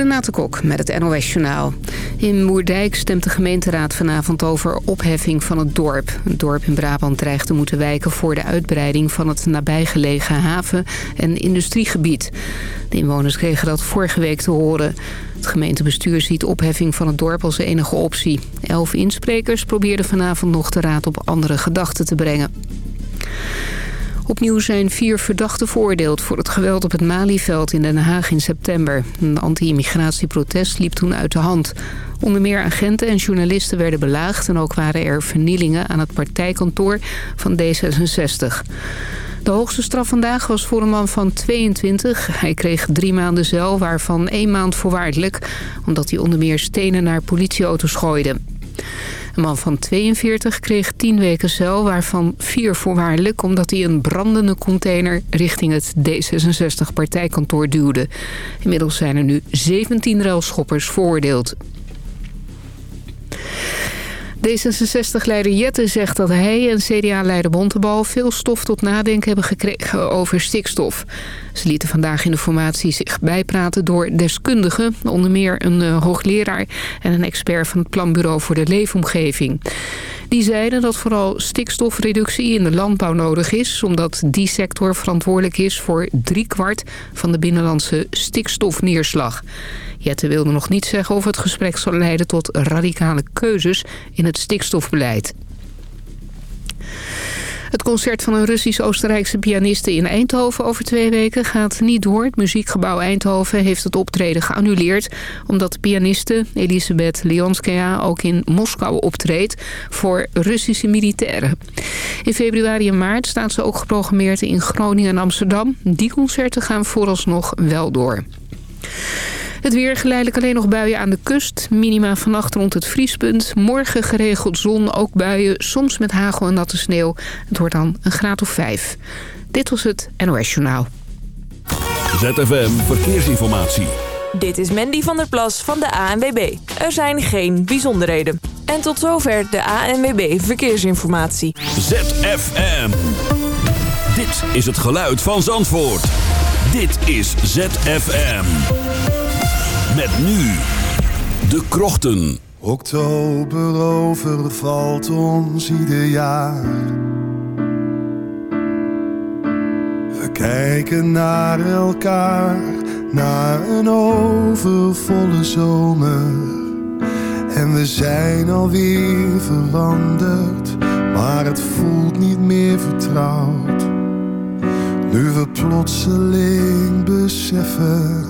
Renate Kok met het NOS Journaal. In Moerdijk stemt de gemeenteraad vanavond over opheffing van het dorp. Het dorp in Brabant dreigt te moeten wijken voor de uitbreiding van het nabijgelegen haven- en industriegebied. De inwoners kregen dat vorige week te horen. Het gemeentebestuur ziet opheffing van het dorp als enige optie. Elf insprekers probeerden vanavond nog de raad op andere gedachten te brengen. Opnieuw zijn vier verdachten veroordeeld voor het geweld op het Malieveld in Den Haag in september. Een anti-immigratieprotest liep toen uit de hand. Onder meer agenten en journalisten werden belaagd... en ook waren er vernielingen aan het partijkantoor van D66. De hoogste straf vandaag was voor een man van 22. Hij kreeg drie maanden cel, waarvan één maand voorwaardelijk... omdat hij onder meer stenen naar politieauto's gooide. Een man van 42 kreeg 10 weken cel, waarvan vier voorwaardelijk... omdat hij een brandende container richting het D66-partijkantoor duwde. Inmiddels zijn er nu 17 ruilschoppers veroordeeld. D66-leider Jette zegt dat hij en CDA-leider Bontebal veel stof tot nadenken hebben gekregen over stikstof. Ze lieten vandaag in de formatie zich bijpraten door deskundigen, onder meer een uh, hoogleraar en een expert van het Planbureau voor de Leefomgeving. Die zeiden dat vooral stikstofreductie in de landbouw nodig is... omdat die sector verantwoordelijk is voor driekwart van de binnenlandse stikstofneerslag. Jette wilde nog niet zeggen of het gesprek zal leiden tot radicale keuzes in het stikstofbeleid. Het concert van een Russisch-Oostenrijkse pianiste in Eindhoven over twee weken gaat niet door. Het muziekgebouw Eindhoven heeft het optreden geannuleerd... omdat de pianiste Elisabeth Leonskaya ook in Moskou optreedt voor Russische militairen. In februari en maart staat ze ook geprogrammeerd in Groningen en Amsterdam. Die concerten gaan vooralsnog wel door. Het weer geleidelijk alleen nog buien aan de kust. Minima vannacht rond het vriespunt. Morgen geregeld zon, ook buien. Soms met hagel en natte sneeuw. Het wordt dan een graad of vijf. Dit was het NOS Journaal. ZFM Verkeersinformatie. Dit is Mandy van der Plas van de ANWB. Er zijn geen bijzonderheden. En tot zover de ANWB Verkeersinformatie. ZFM. Dit is het geluid van Zandvoort. Dit is ZFM. Met nu de krochten. Oktober overvalt ons ieder jaar. We kijken naar elkaar, naar een overvolle zomer. En we zijn alweer veranderd, maar het voelt niet meer vertrouwd. Nu we plotseling beseffen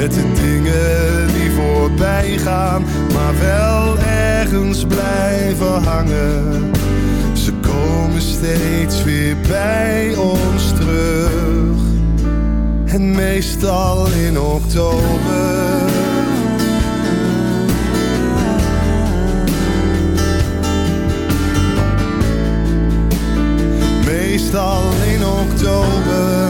Met de dingen die voorbij gaan, maar wel ergens blijven hangen. Ze komen steeds weer bij ons terug. En meestal in oktober. Meestal in oktober.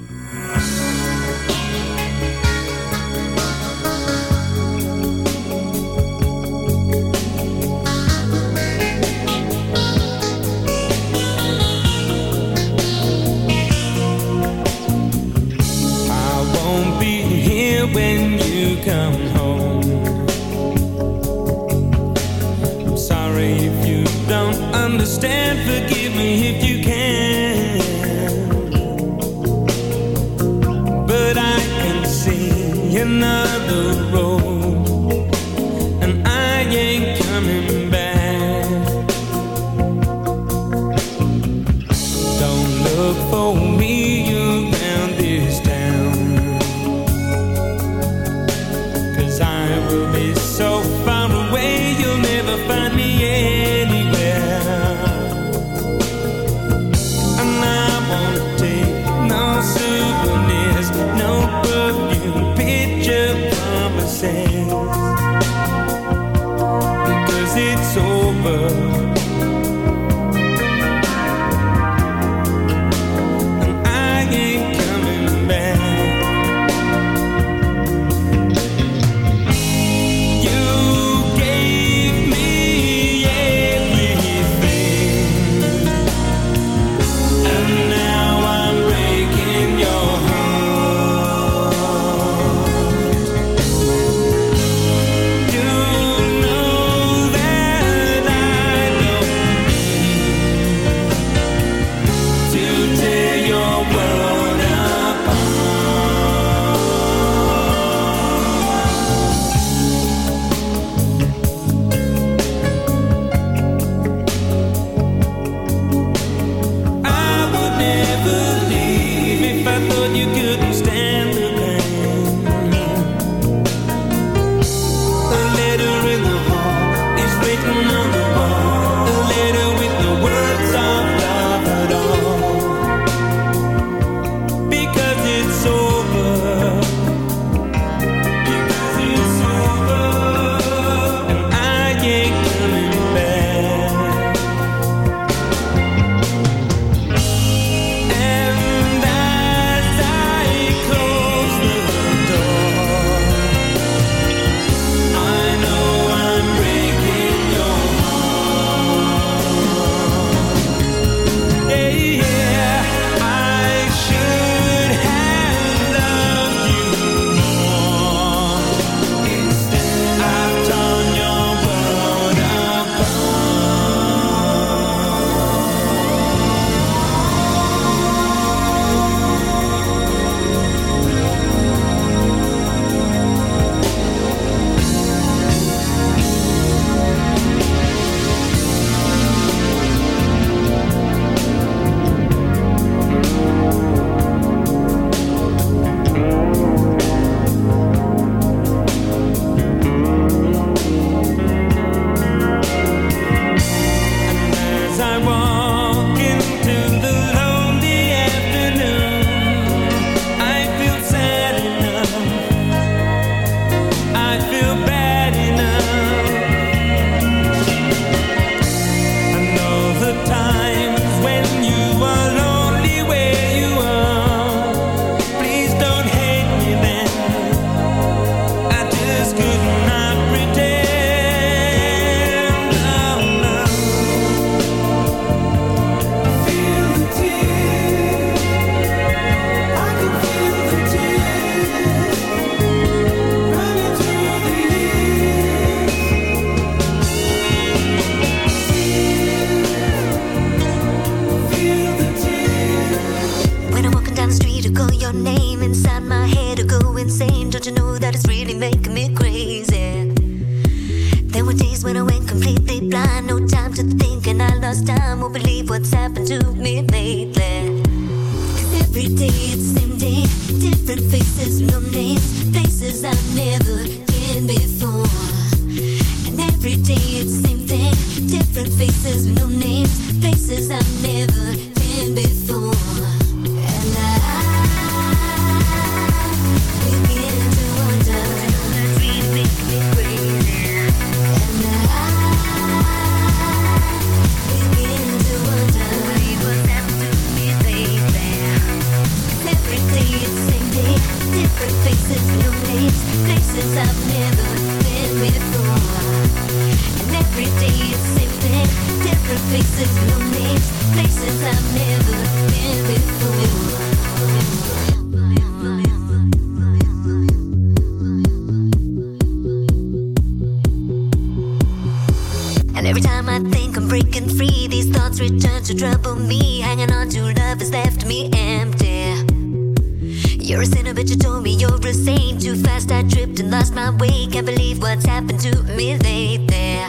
lost my way. Can't believe what's happened to me lately.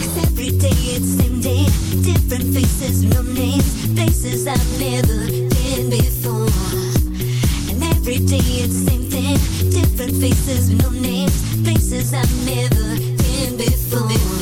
Cause every day it's same day. Different faces, no names. Places I've never been before. And every day it's same thing. Different faces, no names. Places I've never been before.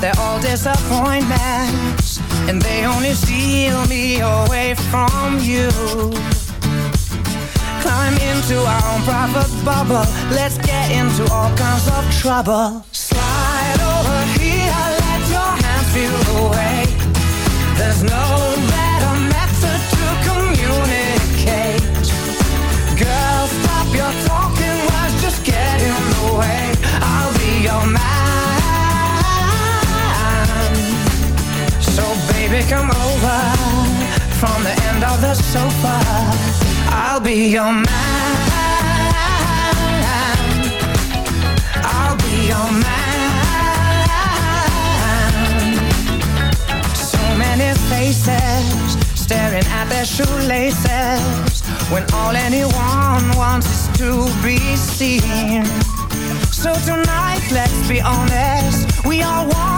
They're all disappointments, and they only steal me away from you. Climb into our own private bubble. Let's get into all kinds of trouble. The sofa. I'll be your man. I'll be your man. So many faces staring at their shoelaces when all anyone wants is to be seen. So tonight, let's be honest, we all want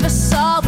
The song.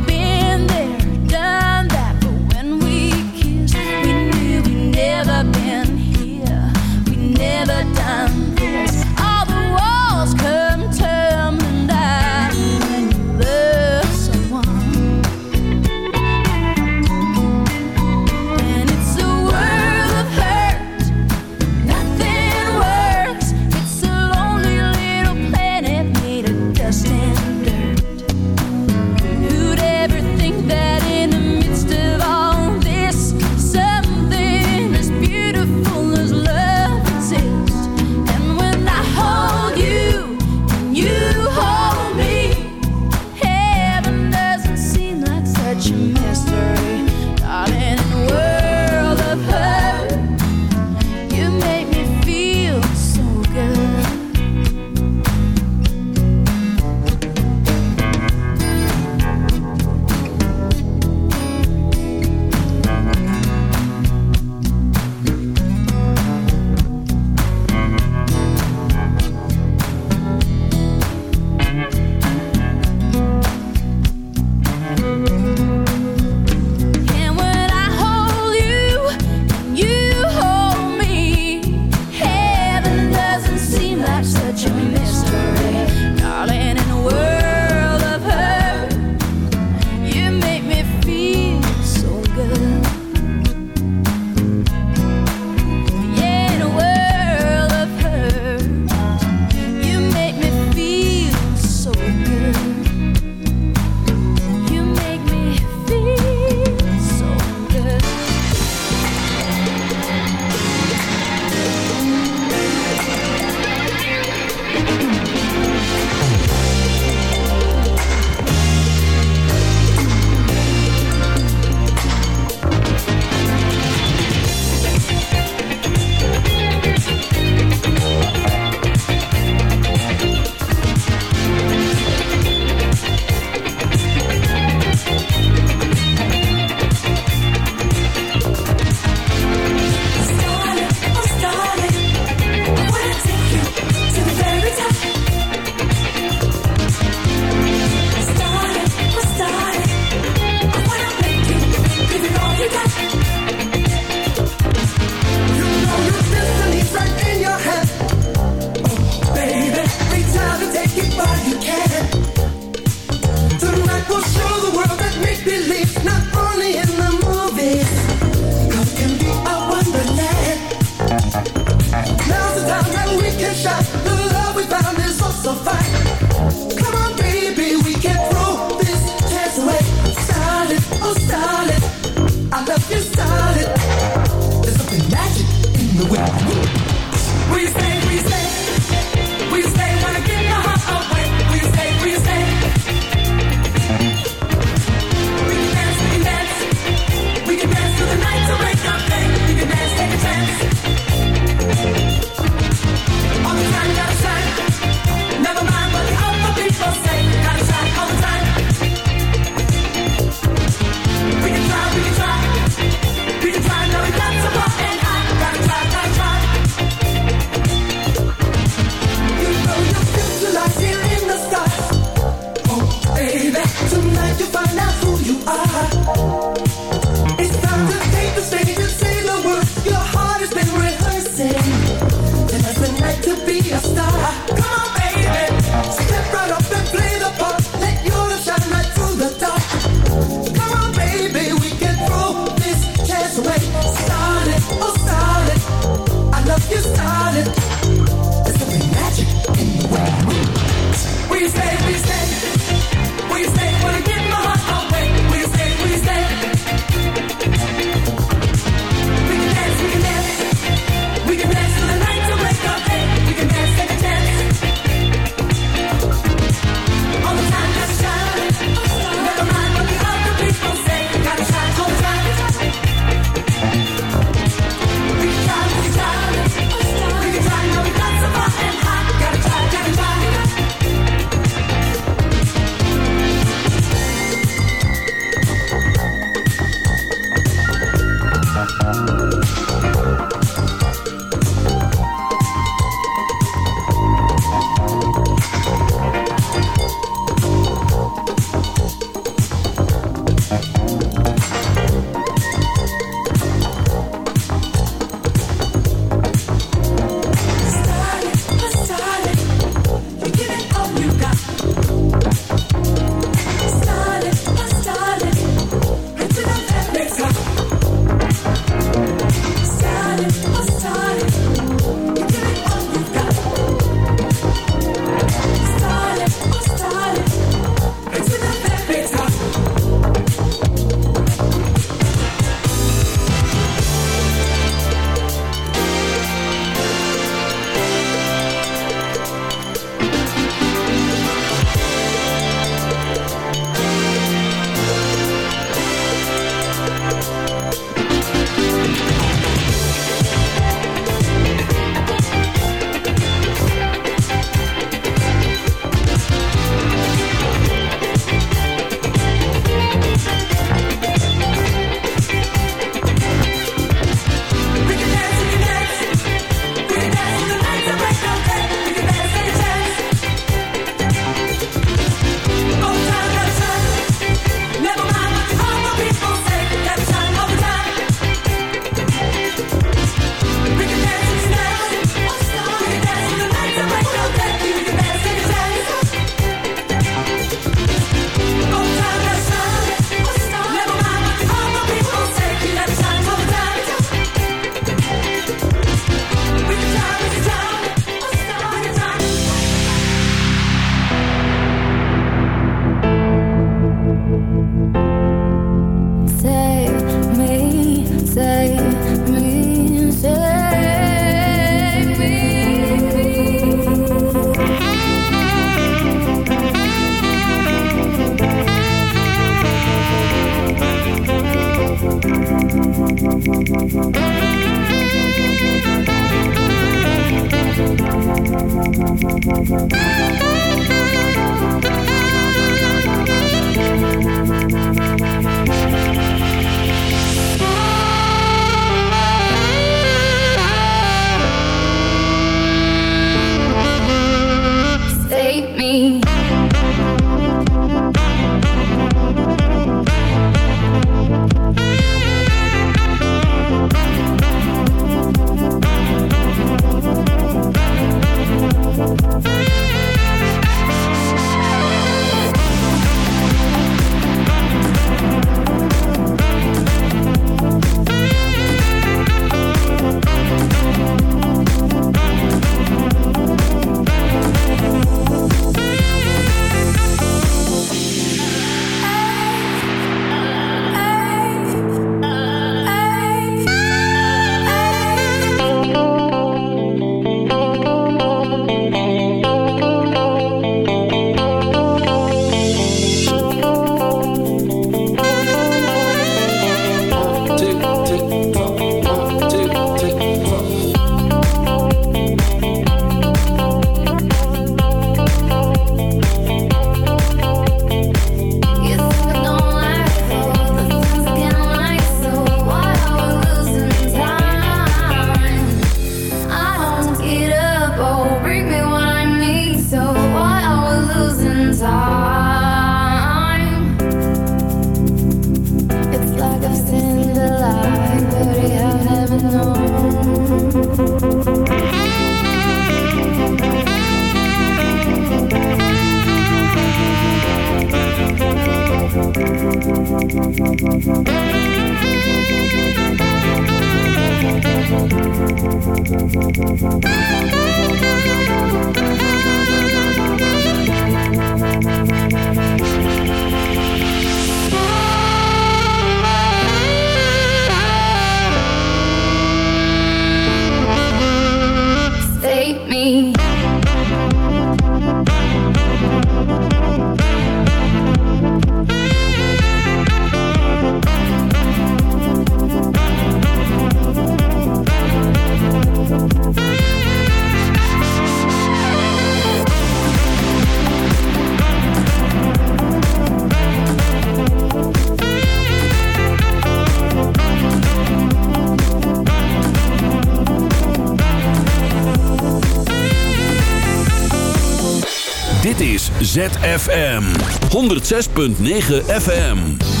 ZFM. 106.9 FM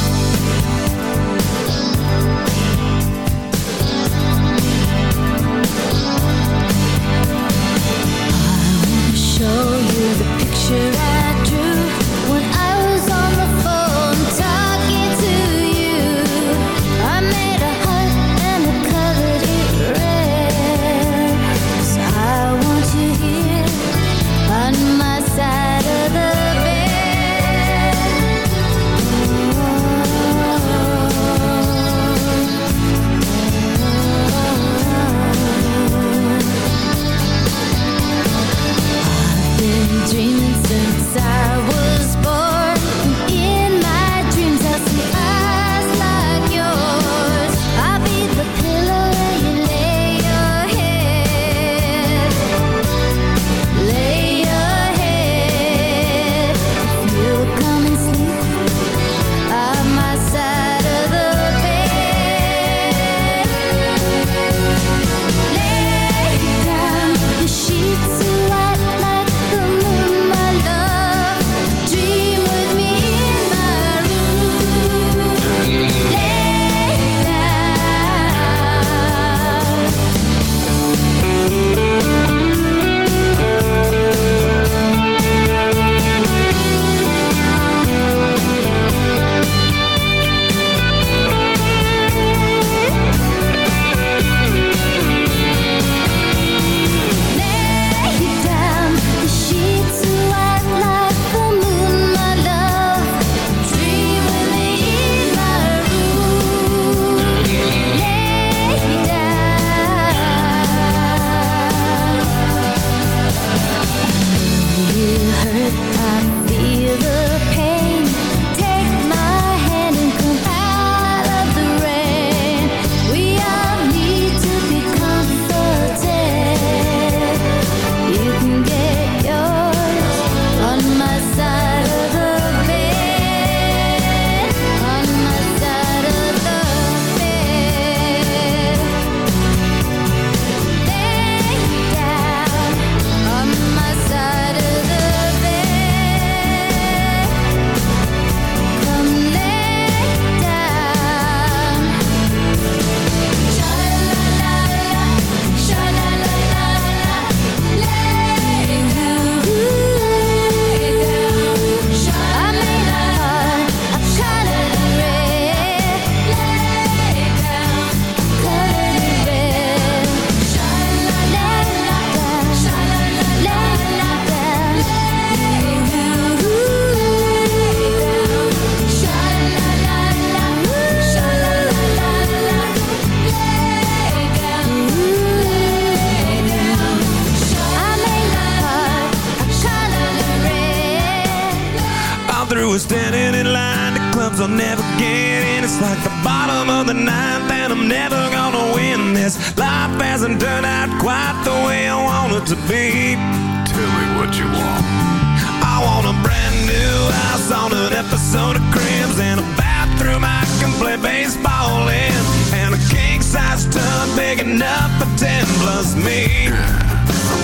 the soda cribs and a bathroom I can play baseball in. And a king-size tub big enough for ten plus me.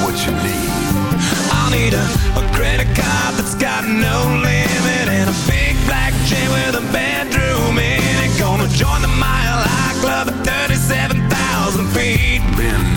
What you need? I'll need a, a credit card that's got no limit And a big black jet with a bedroom in it. Gonna join the Mile High Club at 37,000 feet. Been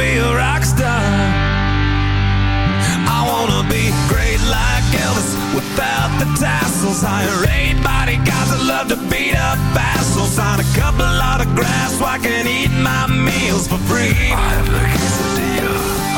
be a rock star. I wanna be great like Elvis without the tassels. Hire eight bodyguards that love to beat up assholes. Sign a couple autographs so I can eat my meals for free. I have the quesadilla.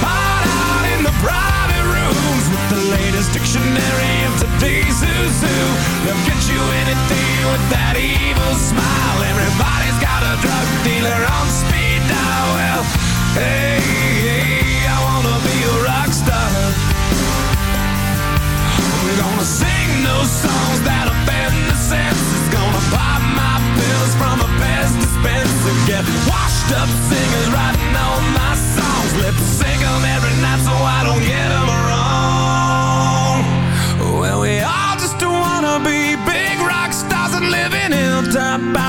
hide out in the private rooms with the latest dictionary of today's who's who. They'll get you anything with that evil smile. Everybody's got a drug dealer on speed dial. Well, hey, hey, I wanna be a rock star. We're gonna sing those songs that offend the senses. Gonna pop my pills from a best dispenser. Get washed up singers writing all my songs. Lip sync 'em every night so I don't get 'em wrong. Well, we all just wanna be big rock stars and live in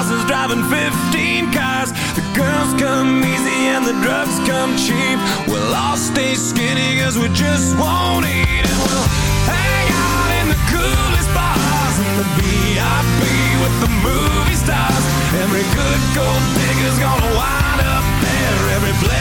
houses driving 15 cars. The girls come easy and the drugs come cheap. We'll all stay skinny cause we just won't eat we'll hang out in the coolest bars the VIP with the movie stars. Every good gold digger's gonna wind up there. Every